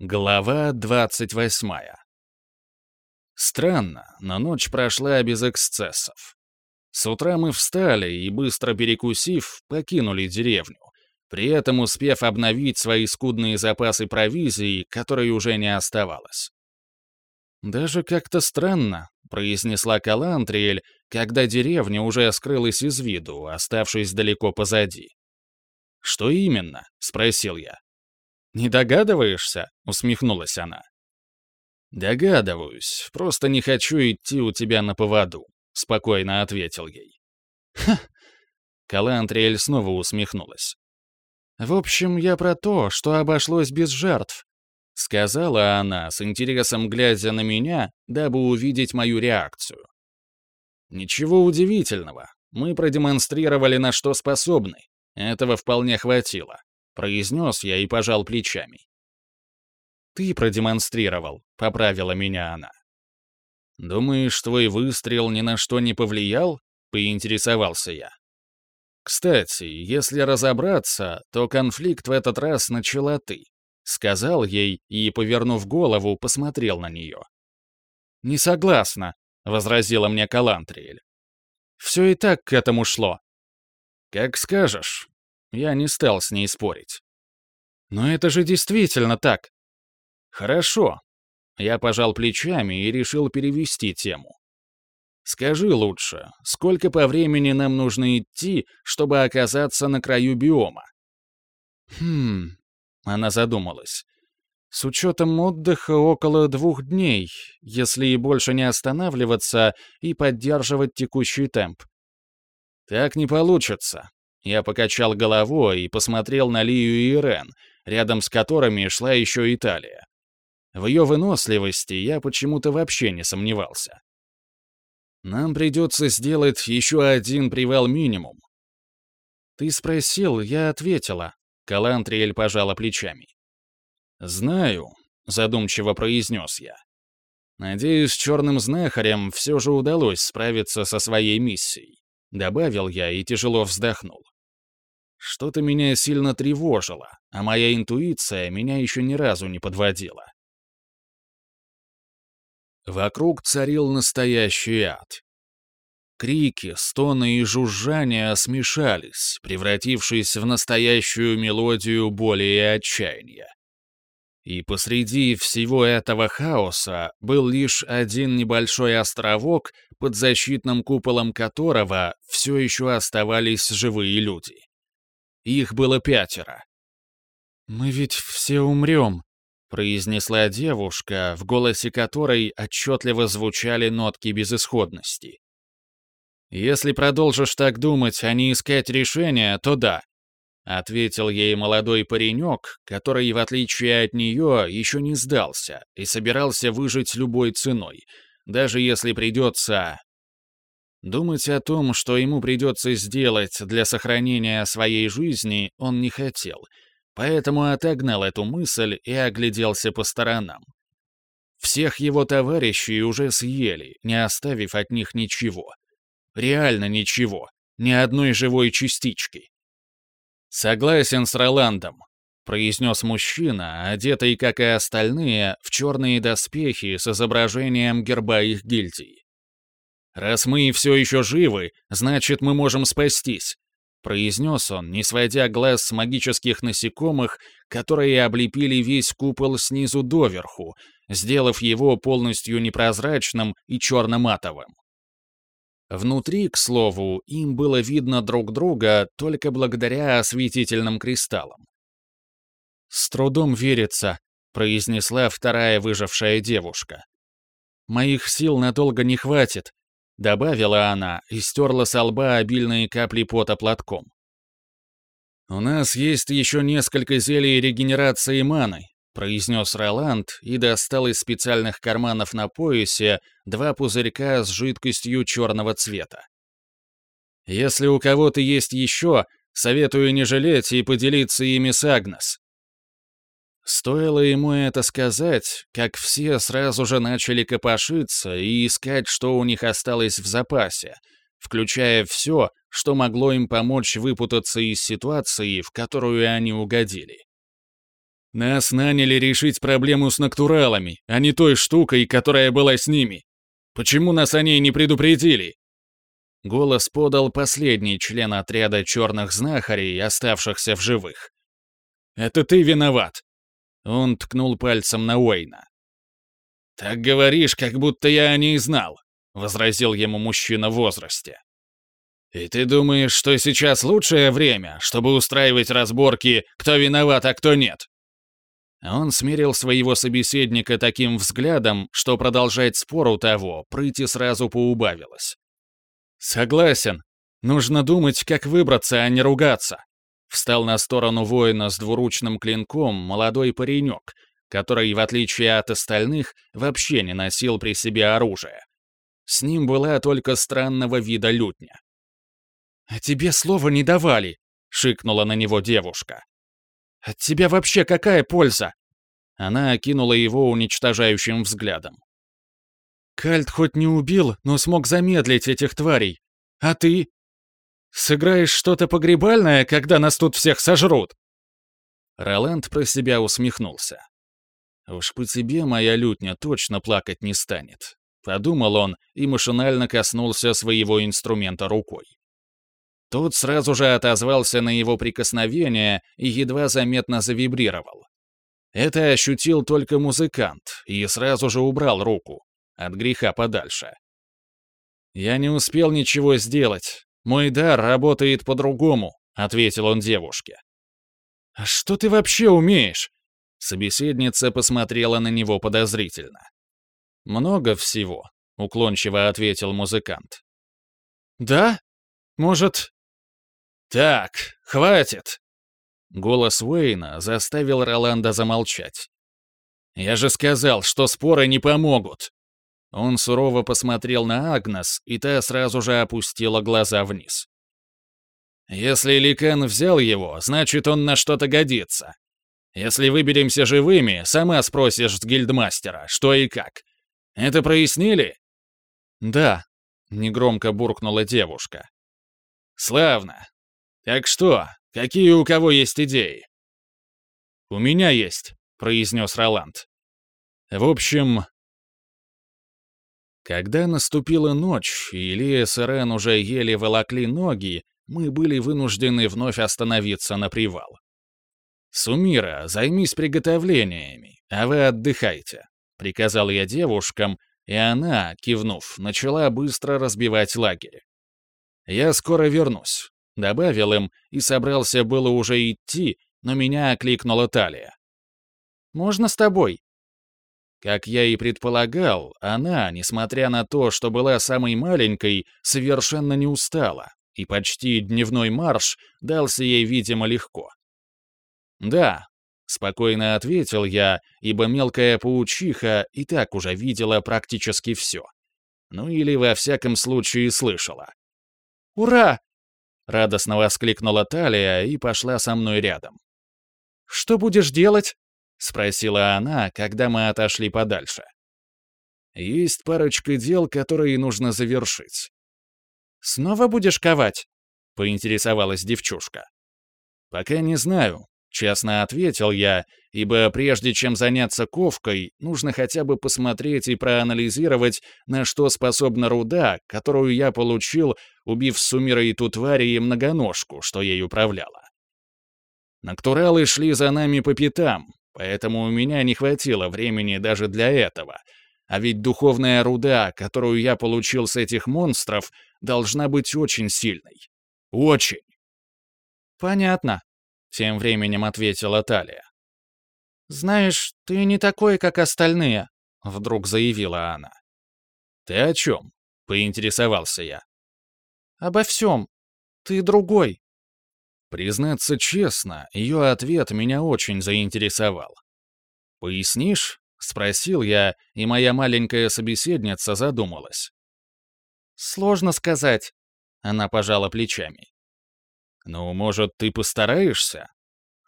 Глава 28. Странно, но ночь прошла без эксцессов. С утра мы встали и, быстро перекусив, покинули деревню, при этом успев обновить свои скудные запасы провизии, которой уже не оставалось. «Даже как-то странно», — произнесла Калантриэль, когда деревня уже скрылась из виду, оставшись далеко позади. «Что именно?» — спросил я. «Не догадываешься?» — усмехнулась она. «Догадываюсь, просто не хочу идти у тебя на поводу», — спокойно ответил ей. «Ха!» — Калантриэль снова усмехнулась. «В общем, я про то, что обошлось без жертв», — сказала она, с интересом глядя на меня, дабы увидеть мою реакцию. «Ничего удивительного. Мы продемонстрировали, на что способны. Этого вполне хватило произнес я и пожал плечами. «Ты продемонстрировал», — поправила меня она. «Думаешь, твой выстрел ни на что не повлиял?» — поинтересовался я. «Кстати, если разобраться, то конфликт в этот раз начала ты», — сказал ей и, повернув голову, посмотрел на нее. «Не согласна», — возразила мне Калантриэль. «Все и так к этому шло». «Как скажешь», я не стал с ней спорить. «Но это же действительно так!» «Хорошо». Я пожал плечами и решил перевести тему. «Скажи лучше, сколько по времени нам нужно идти, чтобы оказаться на краю биома?» «Хм...» — она задумалась. «С учетом отдыха около двух дней, если и больше не останавливаться и поддерживать текущий темп». «Так не получится. Я покачал головой и посмотрел на Лию и Ирен, рядом с которыми шла еще Италия. В ее выносливости я почему-то вообще не сомневался. Нам придется сделать еще один привал минимум. Ты спросил, я ответила. Калантриэль пожала плечами. «Знаю», — задумчиво произнес я. «Надеюсь, черным знахарям все же удалось справиться со своей миссией», — добавил я и тяжело вздохнул. Что-то меня сильно тревожило, а моя интуиция меня еще ни разу не подводила. Вокруг царил настоящий ад. Крики, стоны и жужжания смешались, превратившись в настоящую мелодию боли и отчаяния. И посреди всего этого хаоса был лишь один небольшой островок, под защитным куполом которого все еще оставались живые люди. Их было пятеро. «Мы ведь все умрем», — произнесла девушка, в голосе которой отчетливо звучали нотки безысходности. «Если продолжишь так думать, а не искать решения, то да», — ответил ей молодой паренек, который, в отличие от нее, еще не сдался и собирался выжить любой ценой, даже если придется Думать о том, что ему придется сделать для сохранения своей жизни, он не хотел, поэтому отогнал эту мысль и огляделся по сторонам. Всех его товарищей уже съели, не оставив от них ничего. Реально ничего, ни одной живой частички. «Согласен с Роландом», — произнес мужчина, одетый, как и остальные, в черные доспехи с изображением герба их гильдии. «Раз мы все еще живы, значит, мы можем спастись», — произнес он, не сводя глаз с магических насекомых, которые облепили весь купол снизу доверху, сделав его полностью непрозрачным и черно-матовым. Внутри, к слову, им было видно друг друга только благодаря осветительным кристаллам. «С трудом верится», — произнесла вторая выжившая девушка. «Моих сил надолго не хватит, — добавила она и стерла со лба обильные капли пота платком. «У нас есть еще несколько зелий регенерации маны», — произнес Роланд и достал из специальных карманов на поясе два пузырька с жидкостью черного цвета. «Если у кого-то есть еще, советую не жалеть и поделиться ими с Агнес. Стоило ему это сказать, как все сразу же начали копошиться и искать, что у них осталось в запасе, включая все, что могло им помочь выпутаться из ситуации, в которую они угодили. Нас наняли решить проблему с натуралами, а не той штукой, которая была с ними. Почему нас о ней не предупредили?» Голос подал последний член отряда черных знахарей, оставшихся в живых. «Это ты виноват!» Он ткнул пальцем на Уэйна. «Так говоришь, как будто я о ней знал», — возразил ему мужчина в возрасте. «И ты думаешь, что сейчас лучшее время, чтобы устраивать разборки, кто виноват, а кто нет?» Он смирил своего собеседника таким взглядом, что продолжать спор у того прыти сразу поубавилось. «Согласен. Нужно думать, как выбраться, а не ругаться». Встал на сторону воина с двуручным клинком молодой паренек, который, в отличие от остальных, вообще не носил при себе оружие. С ним была только странного вида лютня. «А тебе слова не давали», — шикнула на него девушка. От тебя вообще какая польза?» Она окинула его уничтожающим взглядом. «Кальт хоть не убил, но смог замедлить этих тварей. А ты? Сыграешь что-то погребальное, когда нас тут всех сожрут?» Роланд про себя усмехнулся. «Уж по тебе моя лютня точно плакать не станет», — подумал он и машинально коснулся своего инструмента рукой. Тот сразу же отозвался на его прикосновение и едва заметно завибрировал. Это ощутил только музыкант и сразу же убрал руку, от греха подальше. «Я не успел ничего сделать. Мой дар работает по-другому», — ответил он девушке. «А что ты вообще умеешь?» Собеседница посмотрела на него подозрительно. «Много всего», — уклончиво ответил музыкант. «Да? Может, «Так, хватит!» Голос Уэйна заставил Роланда замолчать. «Я же сказал, что споры не помогут!» Он сурово посмотрел на Агнес, и та сразу же опустила глаза вниз. «Если Ликан взял его, значит, он на что-то годится. Если выберемся живыми, сама спросишь с гильдмастера, что и как. Это прояснили?» «Да», — негромко буркнула девушка. «Славно. «Так что, какие у кого есть идеи?» «У меня есть», — произнес Роланд. «В общем...» Когда наступила ночь, и Илья с Ирен уже еле волокли ноги, мы были вынуждены вновь остановиться на привал. «Сумира, займись приготовлениями, а вы отдыхайте», — приказал я девушкам, и она, кивнув, начала быстро разбивать лагерь. «Я скоро вернусь. Добавил им и собрался было уже идти, но меня окликнула Талия. «Можно с тобой?» Как я и предполагал, она, несмотря на то, что была самой маленькой, совершенно не устала, и почти дневной марш дался ей, видимо, легко. «Да», — спокойно ответил я, ибо мелкая паучиха и так уже видела практически все. Ну или во всяком случае слышала. «Ура! Радостно воскликнула Талия и пошла со мной рядом. «Что будешь делать?» — спросила она, когда мы отошли подальше. «Есть парочка дел, которые нужно завершить». «Снова будешь ковать?» — поинтересовалась девчушка. «Пока не знаю. Честно ответил я, ибо прежде чем заняться ковкой, нужно хотя бы посмотреть и проанализировать, на что способна руда, которую я получил, убив с Сумирой ту тварь и многоножку, что ей управляла. Нактуралы шли за нами по пятам, поэтому у меня не хватило времени даже для этого. А ведь духовная руда, которую я получил с этих монстров, должна быть очень сильной. Очень. «Понятно», тем временем ответила Талия. «Знаешь, ты не такой, как остальные», — вдруг заявила она. «Ты о чем?» — поинтересовался я. «Обо всем. Ты другой». Признаться честно, ее ответ меня очень заинтересовал. «Пояснишь?» — спросил я, и моя маленькая собеседница задумалась. «Сложно сказать», — она пожала плечами. «Ну, может, ты постараешься?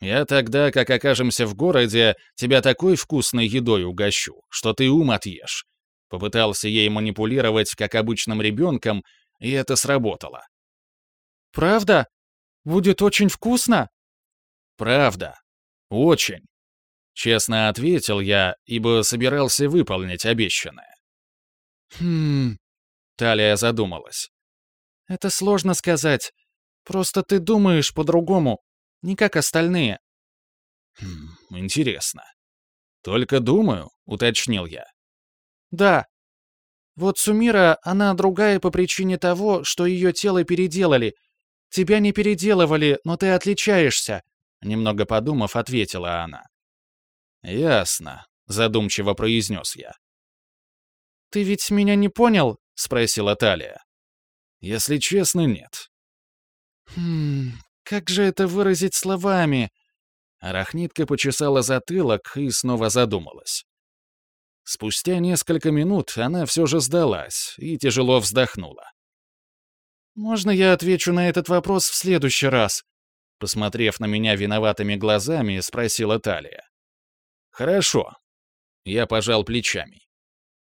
Я тогда, как окажемся в городе, тебя такой вкусной едой угощу, что ты ум отъешь». Попытался ей манипулировать, как обычным ребенком, и это сработало. «Правда? Будет очень вкусно?» «Правда. Очень. Честно ответил я, ибо собирался выполнить обещанное. «Хм...» — Талия задумалась. «Это сложно сказать. Просто ты думаешь по-другому, не как остальные». «Хм, интересно. Только думаю», — уточнил я. «Да. Вот Сумира, она другая по причине того, что ее тело переделали. Тебя не переделывали, но ты отличаешься», — немного подумав, ответила она. «Ясно», — задумчиво произнес я. «Ты ведь меня не понял?» — спросила Талия. «Если честно, нет». «Хм, как же это выразить словами?» Арахнитка почесала затылок и снова задумалась. Спустя несколько минут она все же сдалась и тяжело вздохнула. «Можно я отвечу на этот вопрос в следующий раз?» Посмотрев на меня виноватыми глазами, спросила Талия. «Хорошо». Я пожал плечами.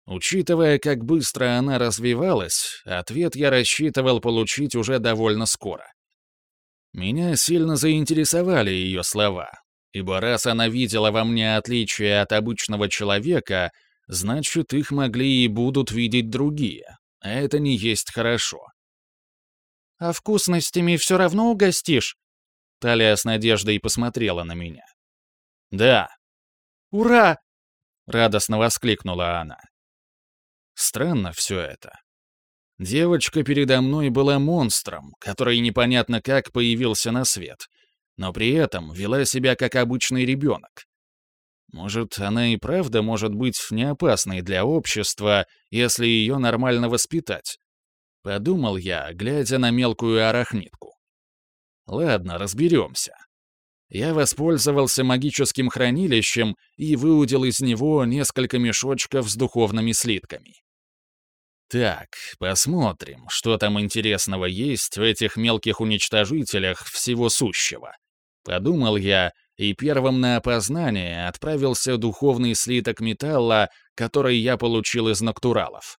Учитывая, как быстро она развивалась, ответ я рассчитывал получить уже довольно скоро. Меня сильно заинтересовали ее слова, ибо раз она видела во мне отличие от обычного человека, значит, их могли и будут видеть другие, а это не есть хорошо. «А вкусностями все равно угостишь?» Талия с надеждой посмотрела на меня. «Да», «Ура!» — радостно воскликнула она. Странно все это. Девочка передо мной была монстром, который непонятно как появился на свет, но при этом вела себя как обычный ребенок. Может, она и правда может быть не опасной для общества, если ее нормально воспитать. Подумал я, глядя на мелкую арахнитку. Ладно, разберемся я воспользовался магическим хранилищем и выудил из него несколько мешочков с духовными слитками. Так, посмотрим, что там интересного есть в этих мелких уничтожителях всего сущего. Подумал я, и первым на опознание отправился духовный слиток металла, который я получил из натуралов.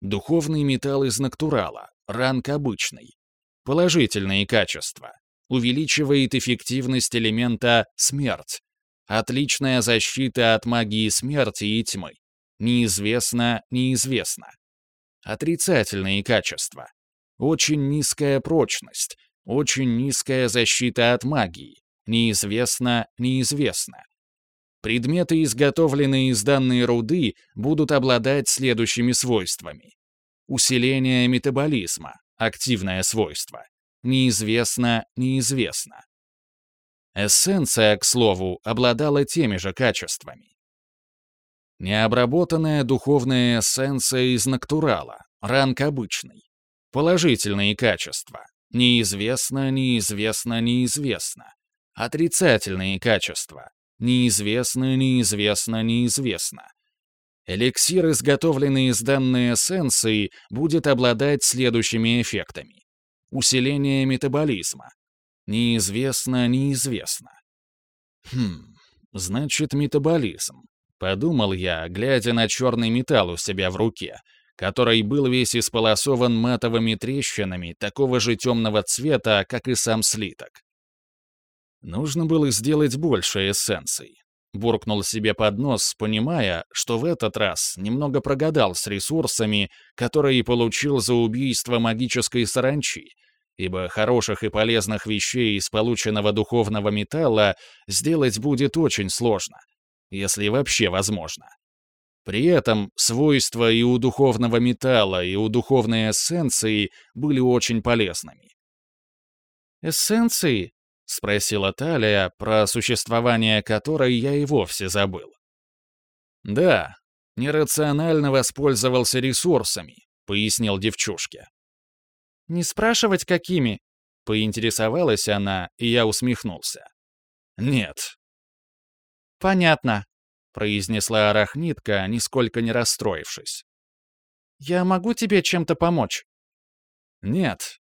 Духовный металл из натурала, ранг обычный. Положительные качества увеличивает эффективность элемента «смерть». Отличная защита от магии смерти и тьмы. Неизвестно, неизвестно. Отрицательные качества. Очень низкая прочность, очень низкая защита от магии. Неизвестно, неизвестно. Предметы, изготовленные из данной руды, будут обладать следующими свойствами. Усиление метаболизма, активное свойство. Неизвестно, неизвестно. Эссенция, к слову, обладала теми же качествами. Необработанная духовная эссенция из натурала, ранг обычный. Положительные качества. Неизвестно, неизвестно, неизвестно. Отрицательные качества. Неизвестно, неизвестно, неизвестно. Эликсир, изготовленный из данной эссенции, будет обладать следующими эффектами. Усиление метаболизма. Неизвестно, неизвестно. Хм, значит, метаболизм. Подумал я, глядя на черный металл у себя в руке, который был весь исполосован матовыми трещинами такого же темного цвета, как и сам слиток. Нужно было сделать больше эссенций. Буркнул себе под нос, понимая, что в этот раз немного прогадал с ресурсами, которые получил за убийство магической саранчи, ибо хороших и полезных вещей из полученного духовного металла сделать будет очень сложно, если вообще возможно. При этом свойства и у духовного металла, и у духовной эссенции были очень полезными. «Эссенции?» — спросила Талия, про существование которой я и вовсе забыл. «Да, нерационально воспользовался ресурсами», — пояснил девчушке. «Не спрашивать, какими?» — поинтересовалась она, и я усмехнулся. «Нет». «Понятно», — произнесла арахнитка, нисколько не расстроившись. «Я могу тебе чем-то помочь?» «Нет».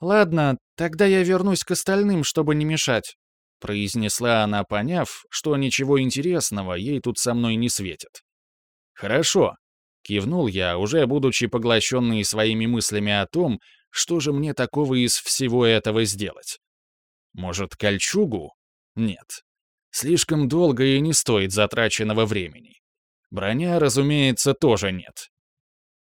«Ладно, тогда я вернусь к остальным, чтобы не мешать», — произнесла она, поняв, что ничего интересного ей тут со мной не светит. «Хорошо», Кивнул я, уже будучи поглощенный своими мыслями о том, что же мне такого из всего этого сделать. Может, кольчугу? Нет. Слишком долго и не стоит затраченного времени. Броня, разумеется, тоже нет.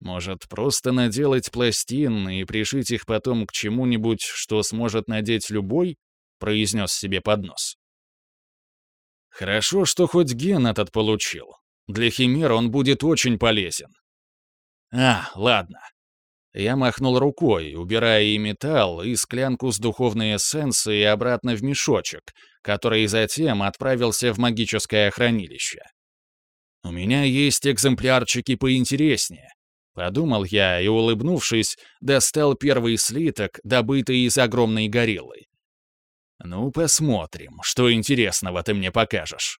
Может, просто наделать пластин и пришить их потом к чему-нибудь, что сможет надеть любой? произнес себе под нос. Хорошо, что хоть ген этот получил. Для химер он будет очень полезен. А, ладно. Я махнул рукой, убирая и металл, и склянку с духовной эссенцией обратно в мешочек, который затем отправился в магическое хранилище. У меня есть экземплярчики поинтереснее. Подумал я и, улыбнувшись, достал первый слиток, добытый из огромной гориллы. «Ну, посмотрим, что интересного ты мне покажешь».